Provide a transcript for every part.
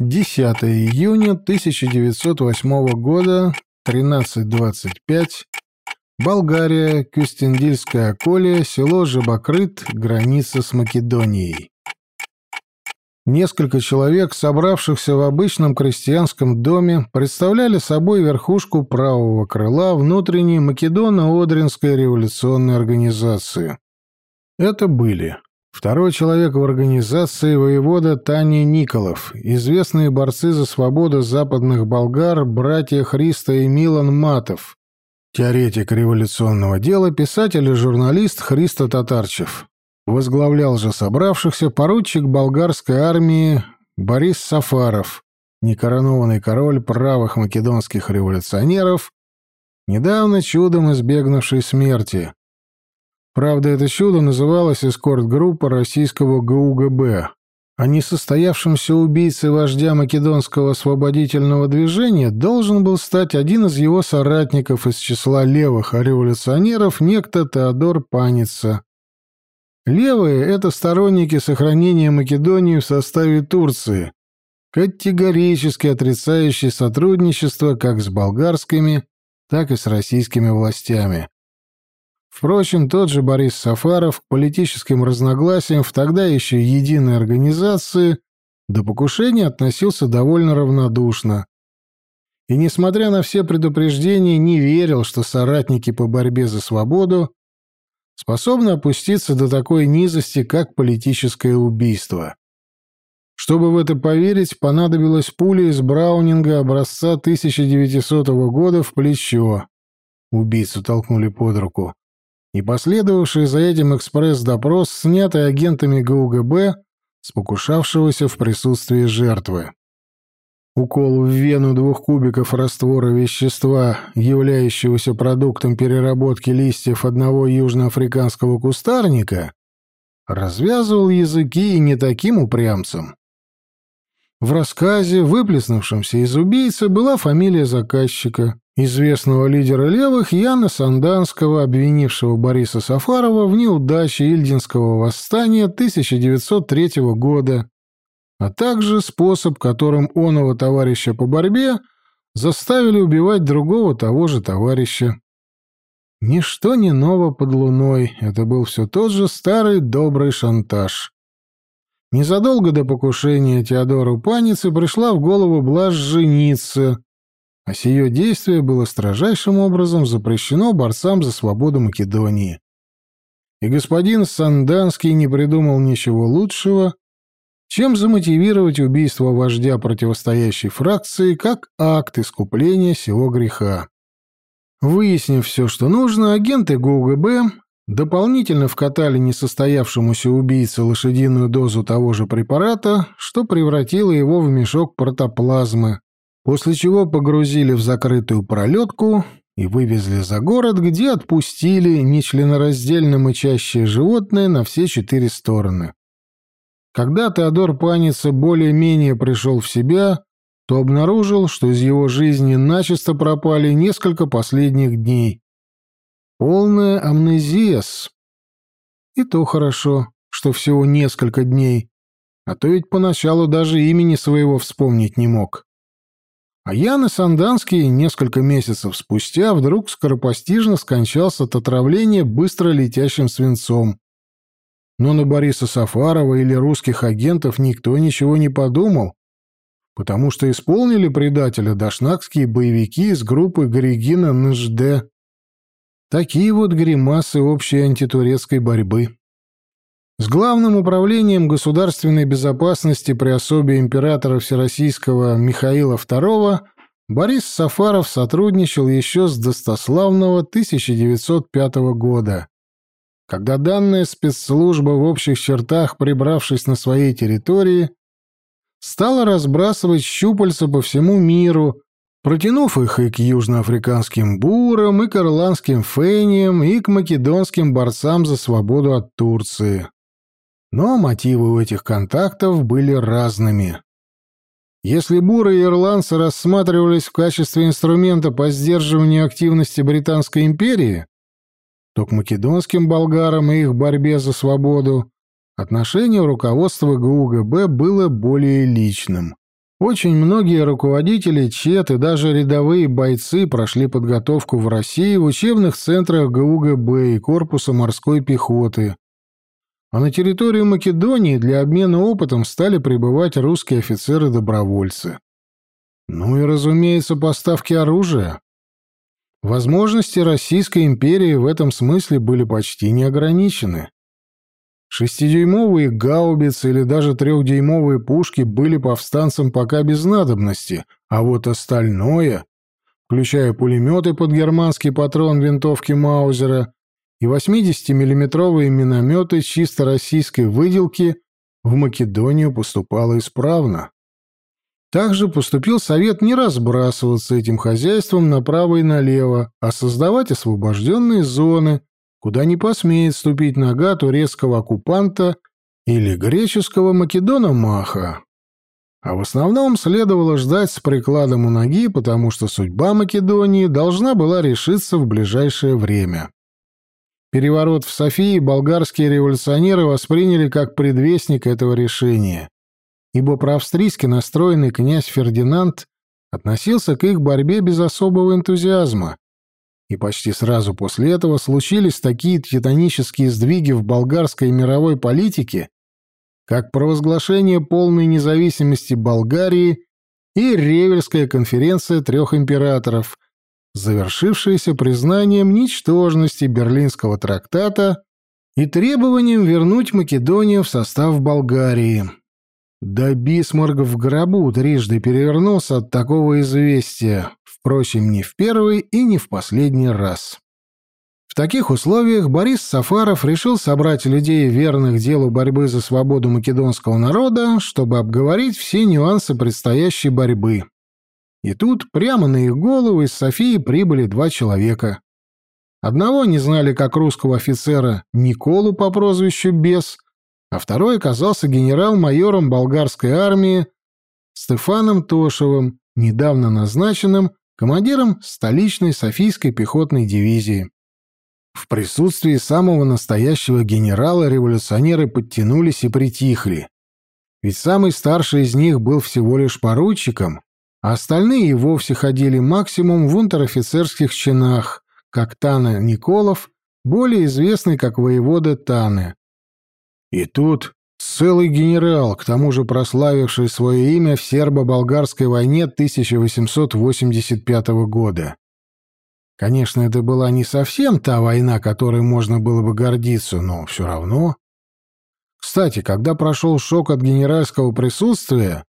10 июня 1908 года, 13.25. Болгария, Кюстендильская околия, село Жабокрыт, граница с Македонией. Несколько человек, собравшихся в обычном крестьянском доме, представляли собой верхушку правого крыла внутренней Македоно-Одринской революционной организации. Это были второй человек в организации воевода Тани Николов, известные борцы за свободу западных болгар, братья Христа и Милан Матов, теоретик революционного дела, писатель и журналист Христо Татарчев. Возглавлял же собравшихся поручик болгарской армии Борис Сафаров, некоронованный король правых македонских революционеров, недавно чудом избегнувший смерти. Правда, это чудо называлось эскорт-группа российского ГУГБ. А несостоявшимся убийцей вождя македонского освободительного движения должен был стать один из его соратников из числа левых революционеров, некто Теодор Паница, Левые — это сторонники сохранения Македонии в составе Турции, категорически отрицающие сотрудничество как с болгарскими, так и с российскими властями. Впрочем, тот же Борис Сафаров политическим разногласиям в тогда еще единой организации до покушения относился довольно равнодушно. И, несмотря на все предупреждения, не верил, что соратники по борьбе за свободу способны опуститься до такой низости, как политическое убийство. Чтобы в это поверить, понадобилась пуля из Браунинга образца 1900 года в плечо. Убийцу толкнули под руку. И последовавший за этим экспресс-допрос, снятый агентами ГУГБ с покушавшегося в присутствии жертвы. Укол в вену двух кубиков раствора вещества, являющегося продуктом переработки листьев одного южноафриканского кустарника, развязывал языки и не таким упрямцем. В рассказе, выплеснувшемся из убийцы, была фамилия заказчика, известного лидера левых Яна Санданского, обвинившего Бориса Сафарова в неудаче Ильдинского восстания 1903 года, а также способ, которым оного товарища по борьбе заставили убивать другого того же товарища. Ничто не ново под луной, это был все тот же старый добрый шантаж. Незадолго до покушения Теодору Паницы пришла в голову блажь жениться, а сие действие было строжайшим образом запрещено борцам за свободу Македонии. И господин Санданский не придумал ничего лучшего, чем замотивировать убийство вождя противостоящей фракции как акт искупления сего греха. Выяснив все, что нужно, агенты ГУГБ дополнительно вкатали несостоявшемуся убийце лошадиную дозу того же препарата, что превратило его в мешок протоплазмы, после чего погрузили в закрытую пролетку и вывезли за город, где отпустили нечленораздельно мычащее животное на все четыре стороны. Когда Теодор Паница более-менее пришел в себя, то обнаружил, что из его жизни начисто пропали несколько последних дней. Полная амнезия -с. И то хорошо, что всего несколько дней, а то ведь поначалу даже имени своего вспомнить не мог. А Ян Санданский несколько месяцев спустя вдруг скоропостижно скончался от отравления быстро летящим свинцом, но на Бориса Сафарова или русских агентов никто ничего не подумал, потому что исполнили предателя дашнакские боевики из группы Горегина НЖД. Такие вот гримасы общей антитурецкой борьбы. С Главным управлением государственной безопасности при особе императора Всероссийского Михаила II Борис Сафаров сотрудничал еще с достославного 1905 года когда данная спецслужба в общих чертах, прибравшись на своей территории, стала разбрасывать щупальца по всему миру, протянув их и к южноафриканским бурам, и к ирландским фениям, и к македонским борцам за свободу от Турции. Но мотивы у этих контактов были разными. Если буры и ирландцы рассматривались в качестве инструмента по сдерживанию активности Британской империи, то к македонским болгарам и их борьбе за свободу отношение руководства ГУГБ было более личным. Очень многие руководители ЧЕТ и даже рядовые бойцы прошли подготовку в России в учебных центрах ГУГБ и Корпуса морской пехоты. А на территорию Македонии для обмена опытом стали прибывать русские офицеры-добровольцы. Ну и, разумеется, поставки оружия. Возможности Российской империи в этом смысле были почти неограничены. Шестидюймовые гаубицы или даже трехдюймовые пушки были повстанцам пока без надобности, а вот остальное, включая пулеметы под германский патрон винтовки Маузера и 80-миллиметровые минометы чисто российской выделки, в Македонию поступало исправно. Также поступил совет не разбрасываться этим хозяйством направо и налево, а создавать освобожденные зоны, куда не посмеет ступить нога турецкого оккупанта или греческого Македона Маха. А в основном следовало ждать с прикладом у ноги, потому что судьба Македонии должна была решиться в ближайшее время. Переворот в Софии болгарские революционеры восприняли как предвестник этого решения ибо проавстрийски настроенный князь Фердинанд относился к их борьбе без особого энтузиазма. И почти сразу после этого случились такие титанические сдвиги в болгарской мировой политике, как провозглашение полной независимости Болгарии и Ревельская конференция трех императоров, завершившаяся признанием ничтожности Берлинского трактата и требованием вернуть Македонию в состав Болгарии. Да Бисмарк в гробу трижды перевернулся от такого известия, впрочем, не в первый и не в последний раз. В таких условиях Борис Сафаров решил собрать людей, верных делу борьбы за свободу македонского народа, чтобы обговорить все нюансы предстоящей борьбы. И тут прямо на их головы из Софии прибыли два человека. Одного не знали как русского офицера Николу по прозвищу Бес, а второй оказался генерал-майором болгарской армии Стефаном Тошевым, недавно назначенным командиром столичной Софийской пехотной дивизии. В присутствии самого настоящего генерала революционеры подтянулись и притихли. Ведь самый старший из них был всего лишь поручиком, а остальные и вовсе ходили максимум в унтер-офицерских чинах, как Тана Николов, более известный как воевода Таны. И тут целый генерал, к тому же прославивший свое имя в сербо-болгарской войне 1885 года. Конечно, это была не совсем та война, которой можно было бы гордиться, но все равно. Кстати, когда прошел шок от генеральского присутствия,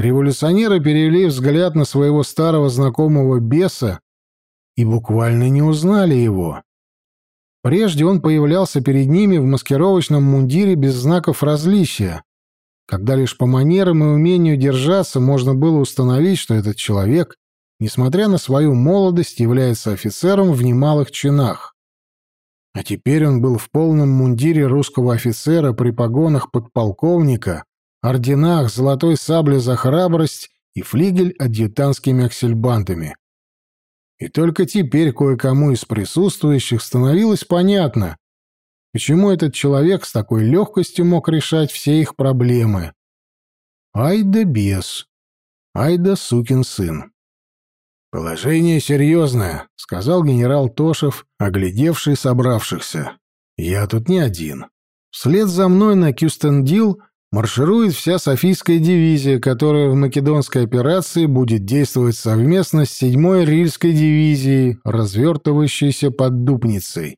революционеры перевели взгляд на своего старого знакомого беса и буквально не узнали его. Прежде он появлялся перед ними в маскировочном мундире без знаков различия, когда лишь по манерам и умению держаться можно было установить, что этот человек, несмотря на свою молодость, является офицером в немалых чинах. А теперь он был в полном мундире русского офицера при погонах подполковника, орденах, золотой сабле за храбрость и флигель адъютантскими аксельбантами. И только теперь кое-кому из присутствующих становилось понятно, почему этот человек с такой легкостью мог решать все их проблемы. Ай да бес, ай да сукин сын. «Положение серьезное», — сказал генерал Тошев, оглядевший собравшихся. «Я тут не один. Вслед за мной на Кюстендил марширует вся Софийская дивизия, которая в македонской операции будет действовать совместно с 7-й Рильской дивизией, развертывающейся под Дупницей.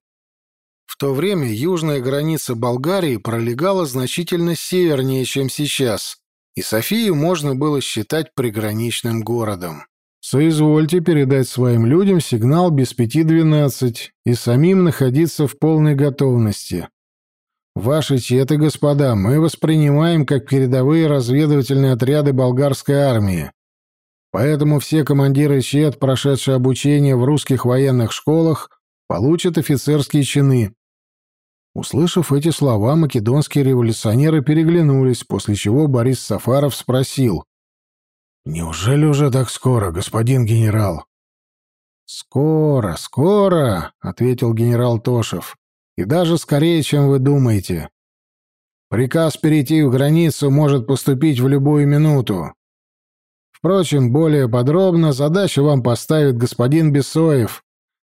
В то время южная граница Болгарии пролегала значительно севернее, чем сейчас, и Софию можно было считать приграничным городом. Соизвольте передать своим людям сигнал без пяти двенадцать и самим находиться в полной готовности. Ваши четы, господа, мы воспринимаем как передовые разведывательные отряды болгарской армии. Поэтому все командиры чет, прошедшие обучение в русских военных школах, получат офицерские чины. Услышав эти слова, македонские революционеры переглянулись, после чего Борис Сафаров спросил. «Неужели уже так скоро, господин генерал?» «Скоро, скоро», — ответил генерал Тошев. И даже скорее, чем вы думаете. Приказ перейти в границу может поступить в любую минуту. Впрочем, более подробно задачу вам поставит господин Бесоев,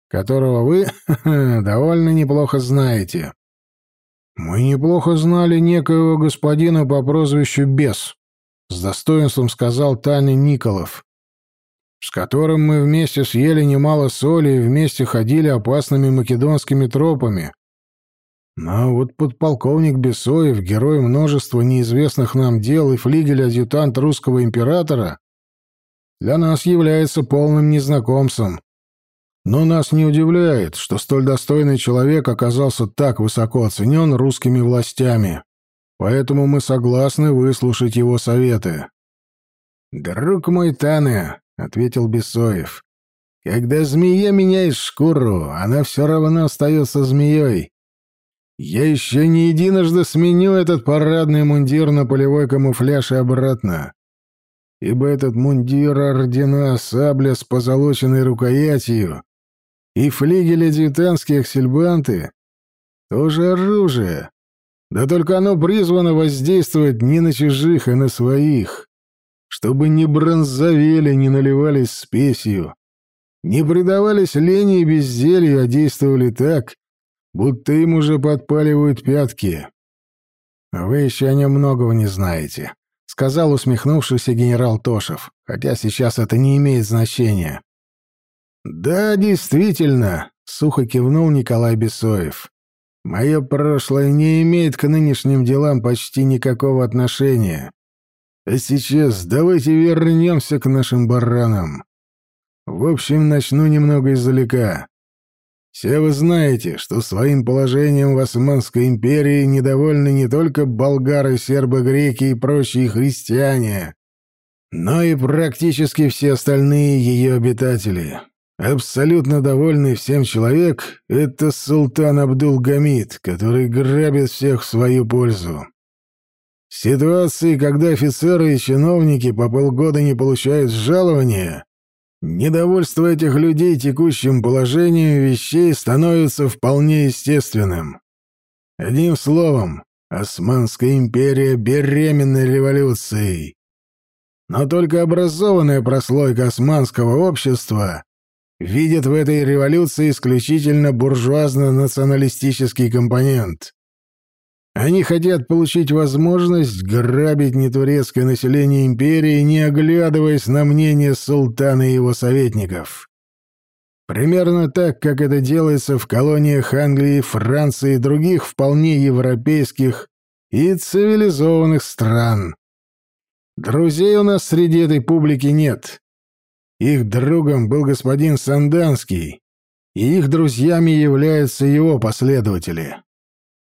которого вы довольно неплохо знаете. Мы неплохо знали некоего господина по прозвищу Бес, с достоинством сказал Таня Николов, с которым мы вместе съели немало соли и вместе ходили опасными македонскими тропами. Но вот подполковник Бесоев, герой множества неизвестных нам дел и флигель-адъютант русского императора, для нас является полным незнакомцем. Но нас не удивляет, что столь достойный человек оказался так высоко оценен русскими властями. Поэтому мы согласны выслушать его советы. «Друг мой Тане», — ответил Бесоев, — «когда змея меняет шкуру, она все равно остается змеей. Я еще не единожды сменю этот парадный мундир на полевой камуфляж и обратно. Ибо этот мундир ордена, сабля с позолоченной рукоятью и флигели адъютантские аксельбанты — тоже оружие. Да только оно призвано воздействовать не на чужих, а на своих, чтобы не бронзовели, не наливались спесью, не предавались лени и безделью, а действовали так, будто им уже подпаливают пятки. Вы еще о нем многого не знаете, — сказал усмехнувшийся генерал Тошев, хотя сейчас это не имеет значения. «Да, действительно», — сухо кивнул Николай Бесоев. «Мое прошлое не имеет к нынешним делам почти никакого отношения. А сейчас давайте вернемся к нашим баранам. В общем, начну немного издалека. Все вы знаете, что своим положением в Османской империи недовольны не только болгары, сербы, греки и прочие христиане, но и практически все остальные ее обитатели. Абсолютно довольный всем человек — это султан Абдул-Гамид, который грабит всех в свою пользу. Ситуации, когда офицеры и чиновники по полгода не получают жалования, Недовольство этих людей текущим положением вещей становится вполне естественным. Одним словом, Османская империя беременна революцией. Но только образованная прослойка османского общества видит в этой революции исключительно буржуазно-националистический компонент. Они хотят получить возможность грабить нетурецкое население империи, не оглядываясь на мнение султана и его советников. Примерно так, как это делается в колониях Англии, Франции и других вполне европейских и цивилизованных стран. Друзей у нас среди этой публики нет. Их другом был господин Санданский, и их друзьями являются его последователи.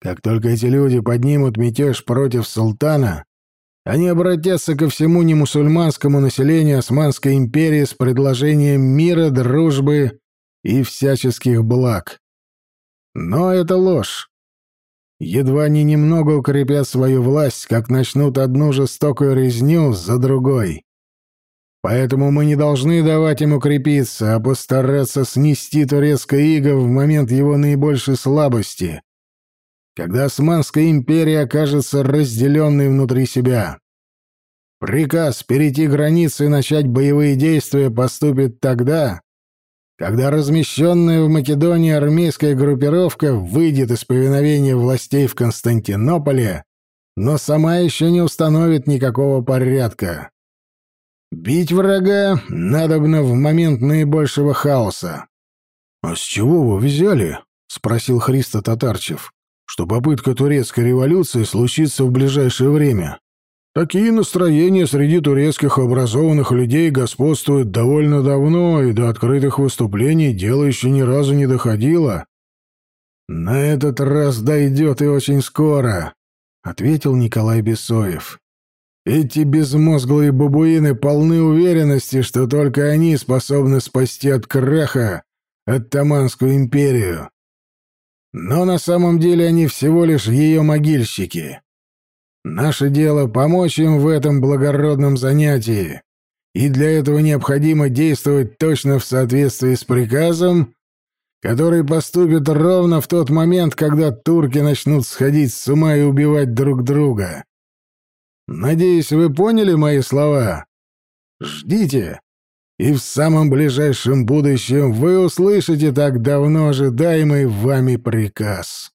Как только эти люди поднимут мятеж против султана, они обратятся ко всему немусульманскому населению Османской империи с предложением мира, дружбы и всяческих благ. Но это ложь. Едва они немного укрепят свою власть, как начнут одну жестокую резню за другой. Поэтому мы не должны давать им укрепиться, а постараться снести турецкое иго в момент его наибольшей слабости, когда Османская империя окажется разделенной внутри себя. Приказ перейти границы и начать боевые действия поступит тогда, когда размещенная в Македонии армейская группировка выйдет из повиновения властей в Константинополе, но сама еще не установит никакого порядка. Бить врага надобно в момент наибольшего хаоса. — А с чего вы взяли? — спросил Христо Татарчев что попытка турецкой революции случится в ближайшее время. Такие настроения среди турецких образованных людей господствуют довольно давно, и до открытых выступлений дело еще ни разу не доходило. «На этот раз дойдет и очень скоро», — ответил Николай Бесоев. «Эти безмозглые бабуины полны уверенности, что только они способны спасти от краха Оттаманскую империю. Но на самом деле они всего лишь ее могильщики. Наше дело — помочь им в этом благородном занятии, и для этого необходимо действовать точно в соответствии с приказом, который поступит ровно в тот момент, когда турки начнут сходить с ума и убивать друг друга. Надеюсь, вы поняли мои слова? Ждите, и в самом ближайшем будущем вы услышите так давно ожидаемый вами приказ.